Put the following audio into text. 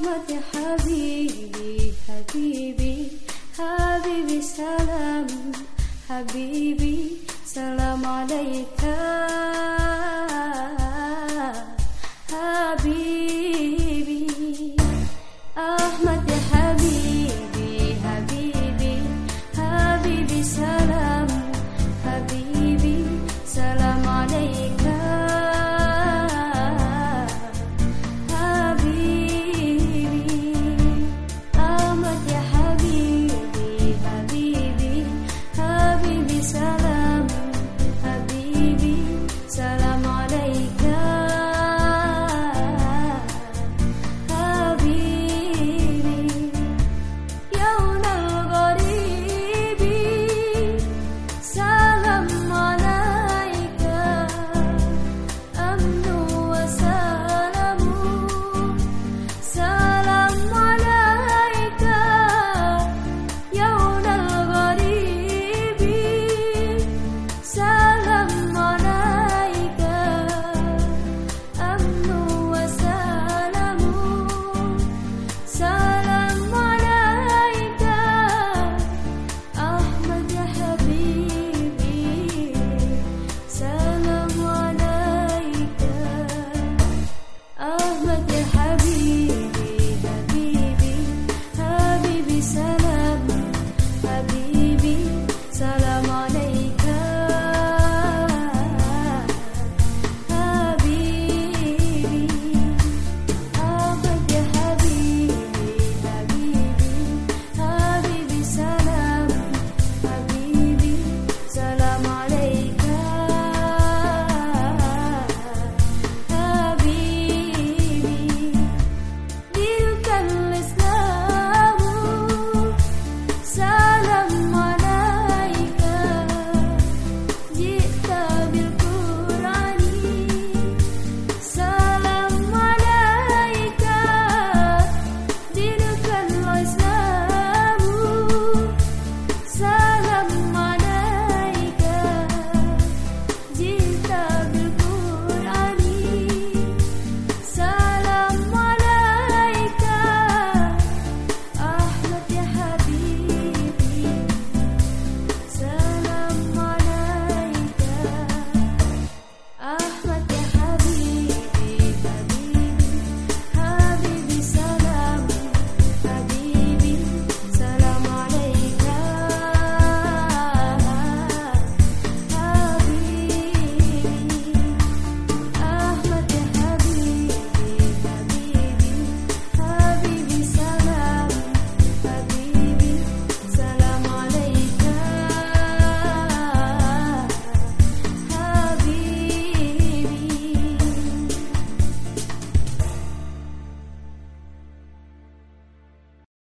أحمد حبيبي حبيبي حبيبي سلام حبيبي سلام عليك. حبيبي حبيبي